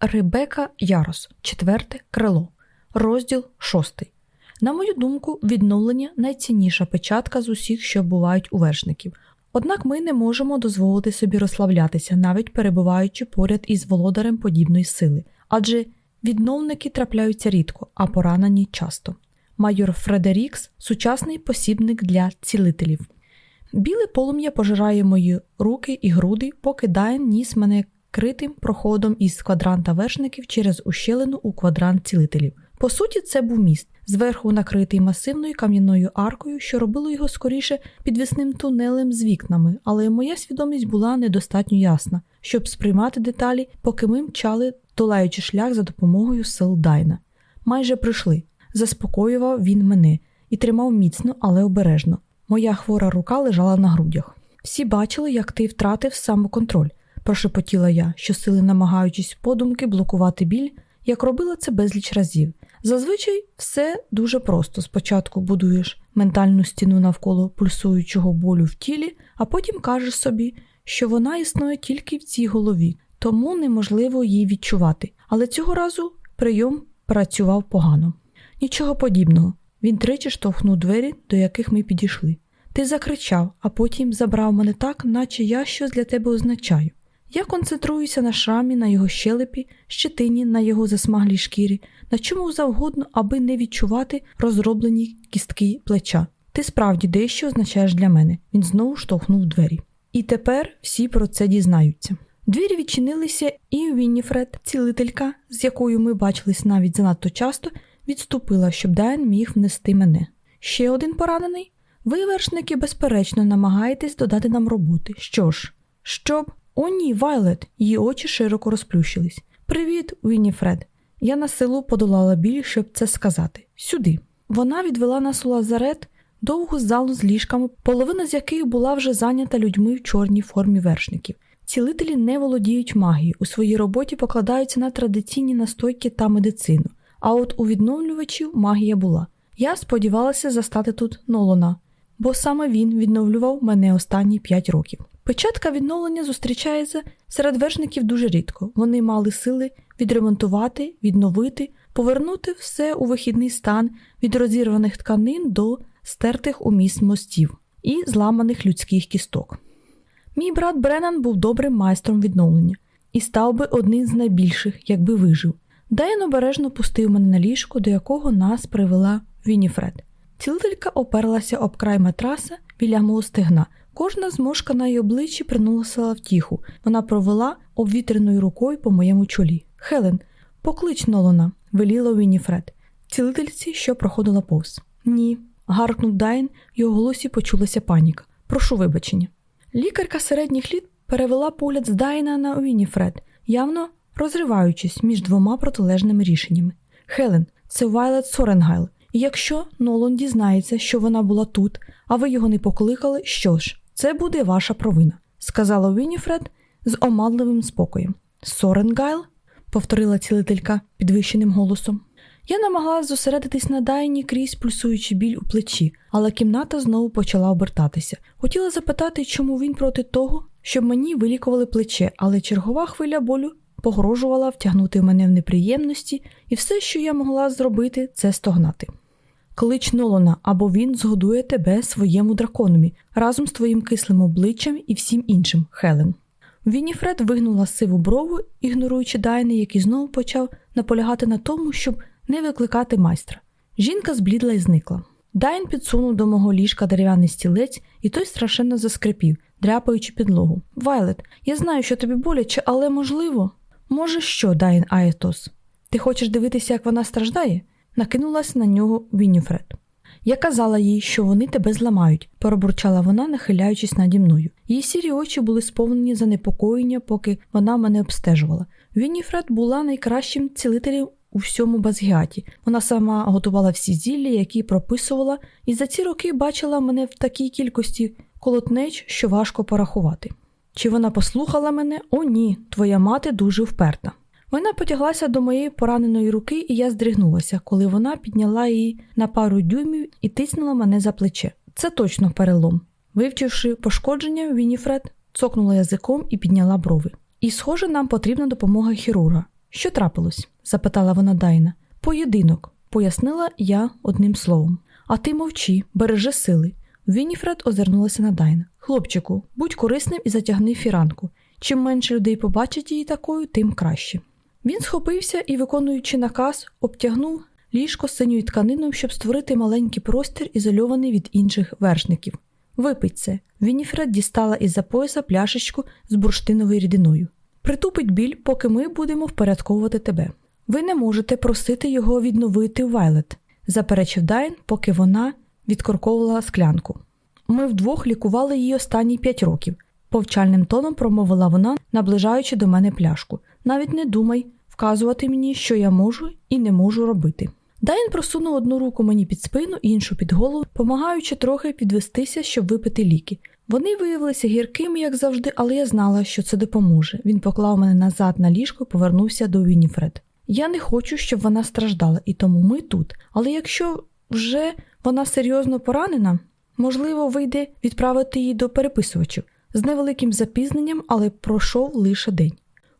Ребека Ярос, четверте крило, розділ шостий. На мою думку, відновлення найцінніша печатка з усіх, що бувають у вершників. Однак ми не можемо дозволити собі розслаблятися, навіть перебуваючи поряд із володарем подібної сили, адже відновники трапляються рідко, а поранені часто. Майор Фредерікс сучасний посібник для цілителів. Біле полум'я пожирає мої руки і груди, поки Дайн ніс мене критим проходом із квадранта вершників через ущелину у квадрант цілителів. По суті, це був міст, зверху накритий масивною кам'яною аркою, що робило його скоріше підвісним тунелем з вікнами, але моя свідомість була недостатньо ясна, щоб сприймати деталі, поки ми мчали, долаючи шлях за допомогою сил Дайна. Майже прийшли. Заспокоював він мене і тримав міцно, але обережно. Моя хвора рука лежала на грудях. Всі бачили, як ти втратив самоконтроль, прошепотіла я, щосили намагаючись подумки блокувати біль, як робила це безліч разів. Зазвичай все дуже просто. Спочатку будуєш ментальну стіну навколо пульсуючого болю в тілі, а потім кажеш собі, що вона існує тільки в цій голові, тому неможливо її відчувати. Але цього разу прийом працював погано. Нічого подібного. Він тричі штовхнув двері, до яких ми підійшли. Ти закричав, а потім забрав мене так, наче я щось для тебе означаю. Я концентруюся на шрамі, на його щелепі, щетині, на його засмаглій шкірі, на чому завгодно, аби не відчувати розроблені кістки плеча. Ти справді дещо означаєш для мене. Він знову штовхнув двері. І тепер всі про це дізнаються. Двері відчинилися, і Вінніфред, цілителька, з якою ми бачились навіть занадто часто, відступила, щоб Дайн міг внести мене. Ще один поранений? Ви, вершники, безперечно, намагаєтесь додати нам роботи. Що ж, щоб. О, ні, Вайлет, її очі широко розплющились. Привіт, Вінніфред. Я на силу подолала біль, щоб це сказати. Сюди. Вона відвела нас у лазарет, довгу залу з ліжками, половина з яких була вже зайнята людьми в чорній формі вершників. Цілителі не володіють магією, у своїй роботі покладаються на традиційні настойки та медицину. А от у відновлювачів магія була. Я сподівалася застати тут Нолона, бо саме він відновлював мене останні п'ять років. Печатка відновлення зустрічається серед вершників дуже рідко. Вони мали сили відремонтувати, відновити, повернути все у вихідний стан від розірваних тканин до стертих у міст мостів і зламаних людських кісток. Мій брат Бреннан був добрим майстром відновлення і став би одним з найбільших, якби вижив. Дайн обережно опустив мене на ліжко, до якого нас привела Вініфред. Цілителька оперлася об край матраса біля мого стегна. Кожна зморшка на її обличчі приносила втіху. Вона провела обвітреною рукою по моєму чолі. Хелен, поклич Нолона, веліла Вініфред. Цілительці, що проходила повз. Ні. гаркнув Дайн, в його голосі почулася паніка. Прошу вибачення. Лікарка середніх літ перевела погляд з Дайна на Вініфред, явно розриваючись між двома протилежними рішеннями. Хелен, це Вайлет Соренгайл. І якщо Нолан дізнається, що вона була тут, а ви його не покликали, що ж, це буде ваша провина, сказала Вініфред з оманливим спокоєм. Соренгайл? повторила цілителька підвищеним голосом. Я намагалась зосередитись на Дайні крізь пульсуючий біль у плечі, але кімната знову почала обертатися. Хотіла запитати, чому він проти того, щоб мені вилікували плече, але чергова хвиля болю погрожувала втягнути мене в неприємності, і все, що я могла зробити, це стогнати. Клич Нолона, або він згодує тебе своєму драконові разом з твоїм кислим обличчям і всім іншим, Хелен. Вініфред вигнула сиву брову, ігноруючи Дайни, який знову почав наполягати на тому, щоб не викликати майстра. Жінка зблідла і зникла. Дайн підсунув до мого ліжка дерев'яний стілець, і той страшенно заскрипів, дряпаючи підлогу. Вайлет, я знаю, що тобі боляче, але можливо. Може, що, Дайн Аетос? Ти хочеш дивитися, як вона страждає? Накинулась на нього Вініфред. Я казала їй, що вони тебе зламають, пробурчала вона, нахиляючись наді мною. Її сірі очі були сповнені занепокоєння, поки вона мене обстежувала. Вініфред була найкращим цілителем у всьому Базгіаті. Вона сама готувала всі зілля, які прописувала, і за ці роки бачила мене в такій кількості колотнеч, що важко порахувати. Чи вона послухала мене? О, ні, твоя мати дуже вперта. Вона потяглася до моєї пораненої руки, і я здригнулася, коли вона підняла її на пару дюймів і тиснула мене за плече. Це точно перелом. Вивчивши пошкодження, Вініфред цокнула язиком і підняла брови. І, схоже, нам потрібна допомога хірурга. Що трапилось? запитала вона Дайна. Поєдинок, пояснила я одним словом. А ти мовчи, бережи сили. Вініфред озирнулася на Дайна. Хлопчику, будь корисним і затягни фіранку. Чим менше людей побачить її такою, тим краще. Він схопився і, виконуючи наказ, обтягнув ліжко синьою тканиною, щоб створити маленький простір, ізольований від інших вершників. Випить це. Вініфред дістала із за пояса пляшечку з бурштиновою рідиною. Притупить біль, поки ми будемо впорядковувати тебе. Ви не можете просити його відновити Вайлет, заперечив Дайн, поки вона відкорковувала склянку. Ми вдвох лікували її останні п'ять років, повчальним тоном промовила вона, наближаючи до мене пляшку. Навіть не думай вказувати мені, що я можу і не можу робити. Дайн просунув одну руку мені під спину, іншу під голову, помагаючи трохи підвестися, щоб випити ліки. Вони виявилися гіркими, як завжди, але я знала, що це допоможе. Він поклав мене назад на ліжко і повернувся до Вініфред. Я не хочу, щоб вона страждала, і тому ми тут. Але якщо вже вона серйозно поранена, можливо, вийде відправити її до переписувачів з невеликим запізненням, але пройшов лише день.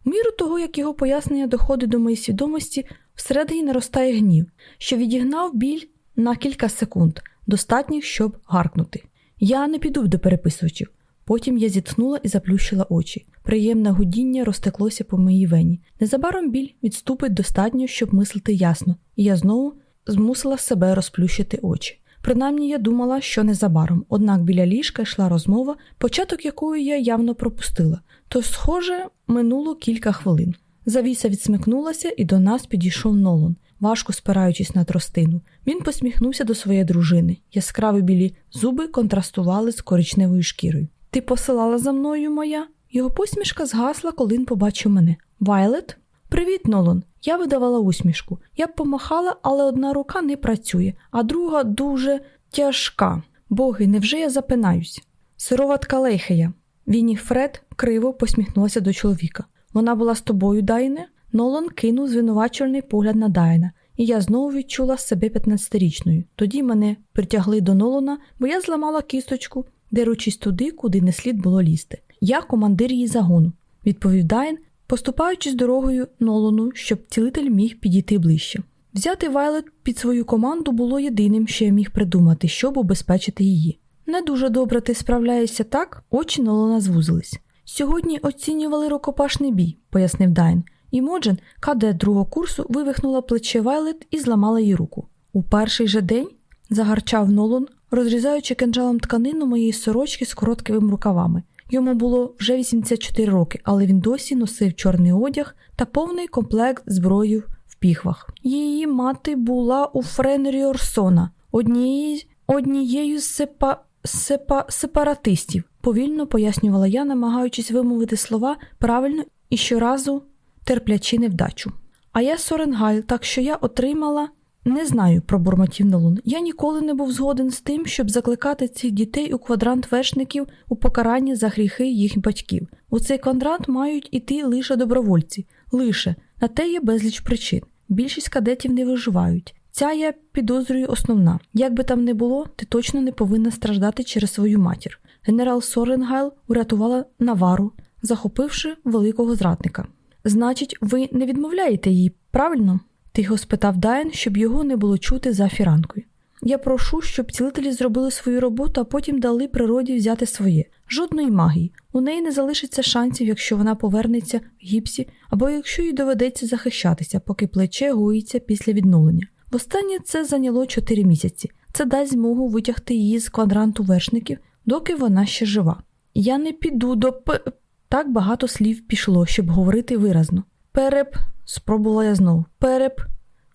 Міру того, як його пояснення доходить до моєї свідомості, всередині наростає гнів, що відігнав біль на кілька секунд, достатніх, щоб гаркнути. Я не піду до переписувачів. Потім я зітхнула і заплющила очі. Приємне гудіння розтеклося по моїй вені. Незабаром біль відступить достатньо, щоб мислити ясно, і я знову змусила себе розплющити очі. Принаймні я думала, що незабаром, однак біля ліжка йшла розмова, початок якої я явно пропустила, то, схоже, минуло кілька хвилин. Завіса відсмикнулася, і до нас підійшов Нолан, важко спираючись на тростину. Він посміхнувся до своєї дружини. Яскраві білі зуби контрастували з коричневою шкірою. Ти посилала за мною моя? Його посмішка згасла, коли він побачив мене. Вайлет? Привіт, Нолан. Я видавала усмішку. Я б помахала, але одна рука не працює, а друга дуже тяжка. Боги, невже я запинаюсь? Сироватка Лейхея. Віні Фред криво посміхнулася до чоловіка. Вона була з тобою, Дайне? Нолан кинув звинувачувальний погляд на Дайна, і я знову відчула себе 15-річною. Тоді мене притягли до Нолана, бо я зламала кісточку, деручись туди, куди не слід було лізти. Я командир її загону, відповів Дайн, поступаючись дорогою Нолану, щоб цілитель міг підійти ближче. Взяти Вайлет під свою команду було єдиним, що я міг придумати, щоб убезпечити її. Не дуже добре ти справляєшся так, очі Нолана звузились. Сьогодні оцінювали рукопашний бій, пояснив Дайн, і Моджен, кадет другого курсу, вивихнула плече Вайлет і зламала їй руку. У перший же день загарчав Нолан, розрізаючи кинджалом тканину моєї сорочки з короткими рукавами. Йому було вже 84 роки, але він досі носив чорний одяг та повний комплект зброї в піхвах. Її мати була у Френрі Орсона, однією, однією з сепа, сепа, сепаратистів, повільно пояснювала я, намагаючись вимовити слова правильно і щоразу терплячи невдачу. А я Соренгайл, так що я отримала. Не знаю, пробурмотів Нолун. Я ніколи не був згоден з тим, щоб закликати цих дітей у квадрант вершників у покаранні за гріхи їх батьків. У цей квадрант мають іти лише добровольці, лише на те є безліч причин. Більшість кадетів не виживають. Ця я підозрюю основна. Як би там не було, ти точно не повинна страждати через свою матір. Генерал Соренгайл урятувала Навару, захопивши великого зрадника. Значить, ви не відмовляєте їй, правильно? Тихо спитав Дайн, щоб його не було чути за фіранкою. Я прошу, щоб цілителі зробили свою роботу, а потім дали природі взяти своє. Жодної магії. У неї не залишиться шансів, якщо вона повернеться в гіпсі, або якщо їй доведеться захищатися, поки плече гоїться після відновлення. Востаннє це зайняло 4 місяці. Це дасть змогу витягти її з квадранту вершників, доки вона ще жива. Я не піду до п. Так багато слів пішло, щоб говорити виразно. Переп, спробувала я знову. Переп,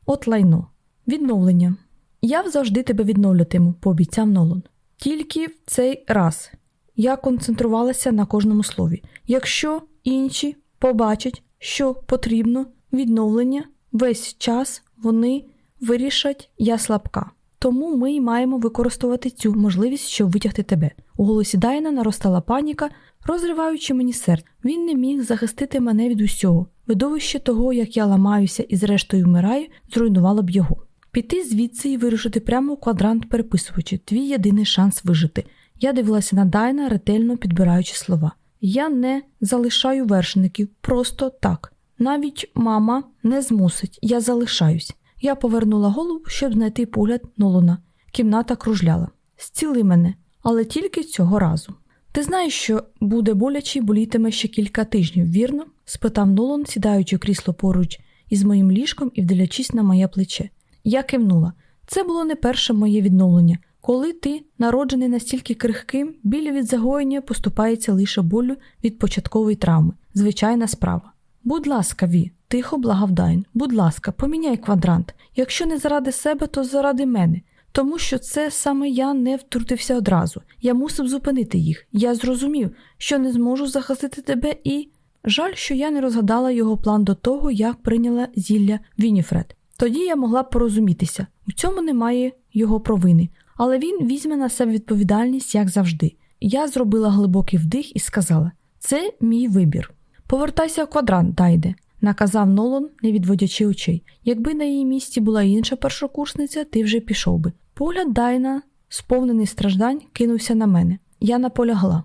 от лайно. Відновлення. Я завжди тебе відновлюватиму, пообіцяв Нолан. Тільки в цей раз я концентрувалася на кожному слові. Якщо інші побачать, що потрібно відновлення, весь час вони вирішать я слабка. Тому ми й маємо використовувати цю можливість, щоб витягти тебе. У голосі Дайна наростала паніка, розриваючи мені серце. Він не міг захистити мене від усього. Видовище того, як я ламаюся і зрештою вмираю, зруйнувало б його. Піти звідси і вирушити прямо у квадрант переписувачі твій єдиний шанс вижити. Я дивилася на Дайна, ретельно підбираючи слова. Я не залишаю вершників просто так. Навіть мама не змусить, я залишаюсь. Я повернула голову, щоб знайти погляд Нолана. Кімната кружляла. Зціли мене, але тільки цього разу. Ти знаєш, що буде боляче і болітиме ще кілька тижнів, вірно? спитав Нолан, сідаючи крісло поруч із моїм ліжком і вдивлячись на моє плече. Я кивнула. Це було не перше моє відновлення. Коли ти, народжений настільки крихким, біль від загоєння поступається лише болю від початкової травми, звичайна справа. Будь ласка, Ві, тихо благав Дайн, будь ласка, поміняй квадрант. Якщо не заради себе, то заради мене. Тому що це саме я не втрутився одразу. Я мусив зупинити їх. Я зрозумів, що не зможу захистити тебе і. Жаль, що я не розгадала його план до того, як прийняла зілля Вініфред. Тоді я могла б порозумітися. У цьому немає його провини, але він візьме на себе відповідальність, як завжди. Я зробила глибокий вдих і сказала: це мій вибір. Повертайся в квадрант, Дайде, наказав Нолан, не відводячи очей. Якби на її місці була інша першокурсниця, ти вже пішов би. Погляд Дайна, сповнений страждань, кинувся на мене. Я наполягла.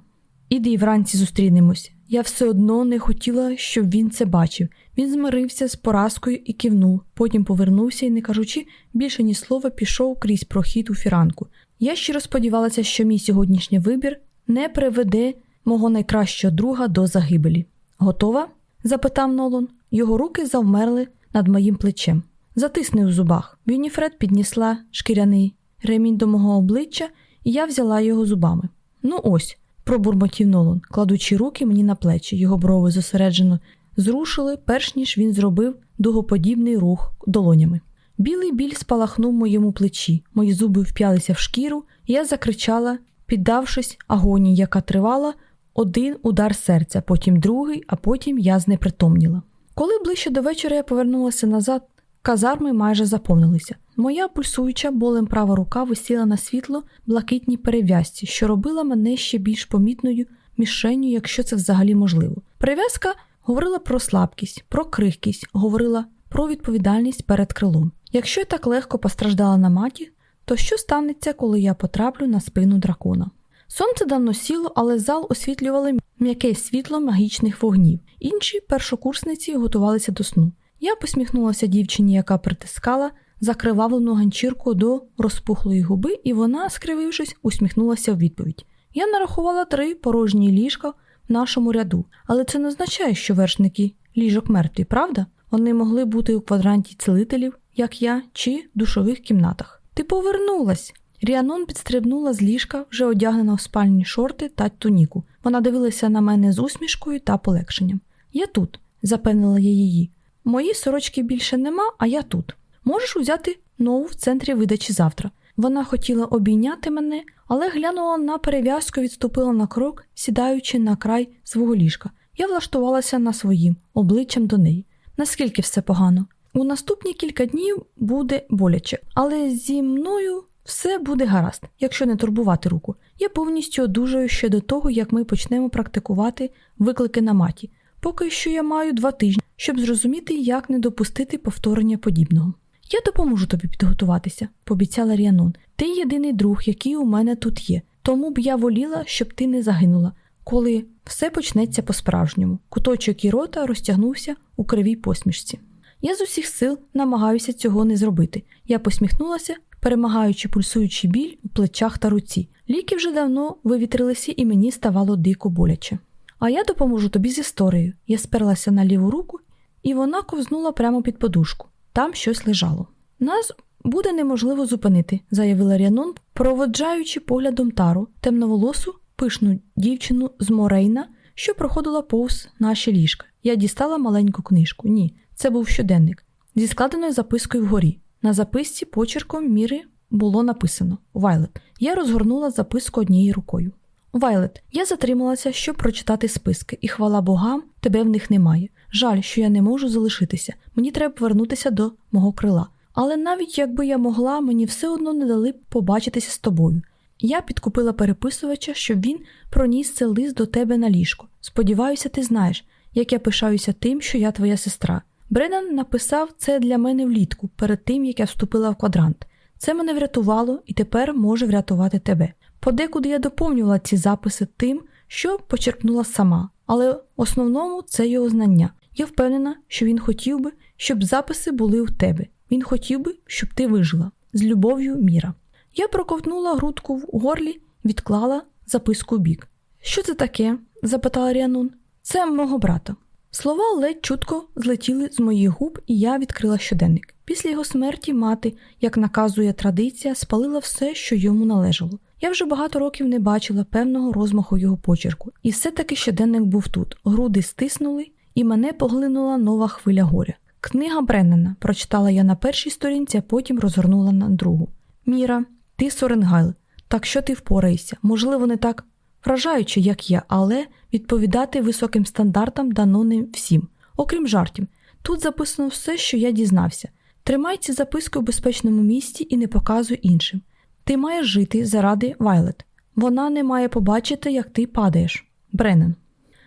Іди вранці зустрінемось. Я все одно не хотіла, щоб він це бачив. Він змирився з поразкою і кивнув, потім повернувся і, не кажучи більше ні слова, пішов крізь прохід у фіранку. Я щиро сподівалася, що мій сьогоднішній вибір не приведе мого найкращого друга до загибелі. Готова? запитав Нолан. Його руки завмерли над моїм плечем. Затисни у зубах. Вініфред піднесла шкіряний ремінь до мого обличчя, і я взяла його зубами. Ну ось, пробурмотів Нолан, кладучи руки мені на плечі, його брови зосереджено зрушили, перш ніж він зробив дугоподібний рух долонями. Білий біль спалахнув моєму плечі, мої зуби вп'ялися в шкіру, я закричала, піддавшись агонії, яка тривала один удар серця, потім другий, а потім я знепритомніла. Коли ближче до вечора я повернулася назад, казарми майже заповнилися. Моя пульсуюча болем права рука висіла на світло блакитній перев'язці, що робила мене ще більш помітною мішенню, якщо це взагалі можливо. Перев'язка говорила про слабкість, про крихкість, говорила про відповідальність перед крилом. Якщо я так легко постраждала на маті, то що станеться, коли я потраплю на спину дракона? Сонце давно сіло, але зал освітлювали м'яке світло магічних вогнів. Інші першокурсниці готувалися до сну. Я посміхнулася дівчині, яка притискала закривавлену ганчірку до розпухлої губи, і вона, скривившись, усміхнулася в відповідь. Я нарахувала три порожні ліжка в нашому ряду, але це не означає, що вершники ліжок мертві, правда? Вони могли бути у квадранті цілителів, як я, чи душових кімнатах. Ти повернулась. Ріанон підстрибнула з ліжка, вже одягнена в спальні шорти та туніку. Вона дивилася на мене з усмішкою та полегшенням. Я тут, запевнила я її. Мої сорочки більше нема, а я тут. Можеш узяти нову в центрі видачі завтра. Вона хотіла обійняти мене, але глянула на перев'язку, відступила на крок, сідаючи на край свого ліжка. Я влаштувалася на своїм, обличчям до неї. Наскільки все погано? У наступні кілька днів буде боляче, але зі мною все буде гаразд, якщо не турбувати руку. Я повністю одужаю ще до того, як ми почнемо практикувати виклики на маті. Поки що я маю два тижні, щоб зрозуміти, як не допустити повторення подібного. Я допоможу тобі підготуватися, пообіцяла Ріанон. Ти єдиний друг, який у мене тут є, тому б я воліла, щоб ти не загинула, коли все почнеться по-справжньому. Куточок і рота розтягнувся у кривій посмішці. Я з усіх сил намагаюся цього не зробити. Я посміхнулася, перемагаючи пульсуючий біль у плечах та руці. Ліки вже давно вивітрилися, і мені ставало дико боляче. А я допоможу тобі з історією. Я сперлася на ліву руку, і вона ковзнула прямо під подушку. Там щось лежало. Нас буде неможливо зупинити, заявила Рянон, проводжаючи поглядом тару, темноволосу, пишну дівчину з Морейна, що проходила повз наші ліжка. Я дістала маленьку книжку. Ні, це був щоденник зі складеною запискою вгорі. На записці почерком міри було написано Вайлет. Я розгорнула записку однією рукою. Вайлет, я затрималася, щоб прочитати списки, і хвала богам, тебе в них немає. Жаль, що я не можу залишитися. Мені треба повернутися до мого крила. Але навіть якби я могла, мені все одно не дали б побачитися з тобою. Я підкупила переписувача, щоб він проніс цей лист до тебе на ліжко. Сподіваюся, ти знаєш, як я пишаюся тим, що я твоя сестра. Бреннан написав це для мене влітку, перед тим як я вступила в квадрант. Це мене врятувало і тепер може врятувати тебе. Подекуди я доповнювала ці записи тим, що почерпнула сама, але в основному це його знання. Я впевнена, що він хотів би, щоб записи були у тебе. Він хотів би, щоб ти вижила. З любов'ю Міра. Я проковтнула грудку в горлі, відклала записку в бік. Що це таке? запитала Ріанун. Це мого брата. Слова ледь чутко злетіли з моїх губ, і я відкрила щоденник. Після його смерті мати, як наказує традиція, спалила все, що йому належало. Я вже багато років не бачила певного розмаху його почерку, і все-таки щоденник був тут. Груди стиснули, і мене поглинула нова хвиля горя. Книга Бреннена прочитала я на першій сторінці, а потім розгорнула на другу. Міра, ти Соренгайл, так що ти впораєшся? Можливо, не так вражаючи, як я, але відповідати високим стандартам дано не всім. Окрім жартів, тут записано все, що я дізнався. Тримай ці записки у безпечному місці і не показуй іншим. Ти маєш жити заради Вайлет. Вона не має побачити, як ти падаєш. Бреннен.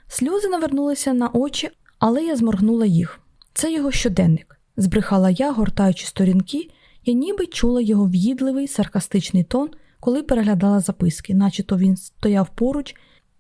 Сльози навернулися на очі, але я зморгнула їх. Це його щоденник, збрехала я, гортаючи сторінки, я ніби чула його в'їдливий, саркастичний тон, коли переглядала записки, наче то він стояв поруч,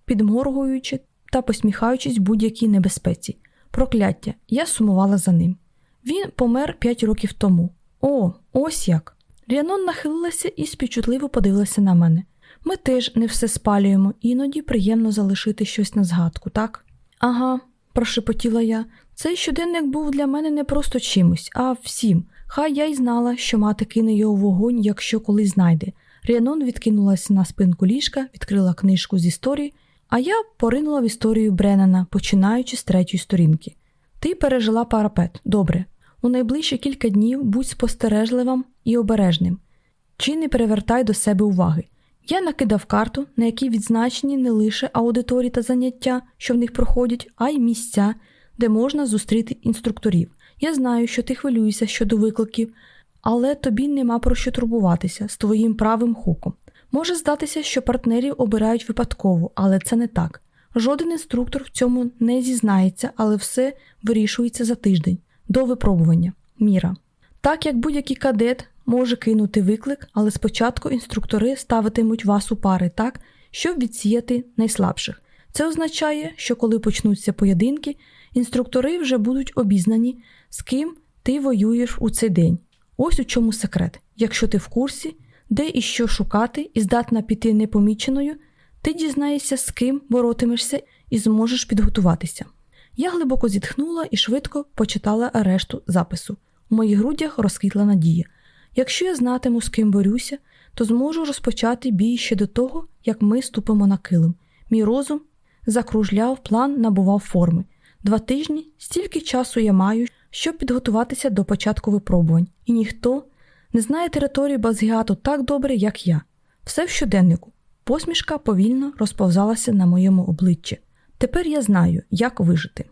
підморгуючи та посміхаючись будь-якій небезпеці. Прокляття, я сумувала за ним. Він помер п'ять років тому. О, ось як. Ріанон нахилилася і співчутливо подивилася на мене. Ми теж не все спалюємо, іноді приємно залишити щось на згадку, так? Ага, прошепотіла я. Цей щоденник був для мене не просто чимось, а всім. Хай я й знала, що мати кине його вогонь, якщо колись знайде. Ріанон відкинулася на спинку ліжка, відкрила книжку з історії, а я поринула в історію Бреннана, починаючи з третьої сторінки. Ти пережила парапет, добре. У найближчі кілька днів будь спостережливим і обережним. Чи не перевертай до себе уваги. Я накидав карту, на якій відзначені не лише аудиторії та заняття, що в них проходять, а й місця, де можна зустріти інструкторів. Я знаю, що ти хвилюєшся щодо викликів, але тобі нема про що турбуватися з твоїм правим хуком. Може здатися, що партнерів обирають випадково, але це не так. Жоден інструктор в цьому не зізнається, але все вирішується за тиждень до випробування. Міра. Так як будь-який кадет може кинути виклик, але спочатку інструктори ставитимуть вас у пари так, щоб відсіяти найслабших. Це означає, що коли почнуться поєдинки, інструктори вже будуть обізнані, з ким ти воюєш у цей день. Ось у чому секрет. Якщо ти в курсі, де і що шукати, і здатна піти непоміченою, ти дізнаєшся, з ким боротимешся і зможеш підготуватися. Я глибоко зітхнула і швидко почитала решту запису. У моїх грудях розквітла надія. Якщо я знатиму, з ким борюся, то зможу розпочати бій ще до того, як ми ступимо на килим. Мій розум закружляв, план набував форми. Два тижні стільки часу я маю, щоб підготуватися до початку випробувань, і ніхто не знає території Базгіату так добре, як я. Все в щоденнику. Посмішка повільно розповзалася на моєму обличчі. Тепер я знаю, як вижити.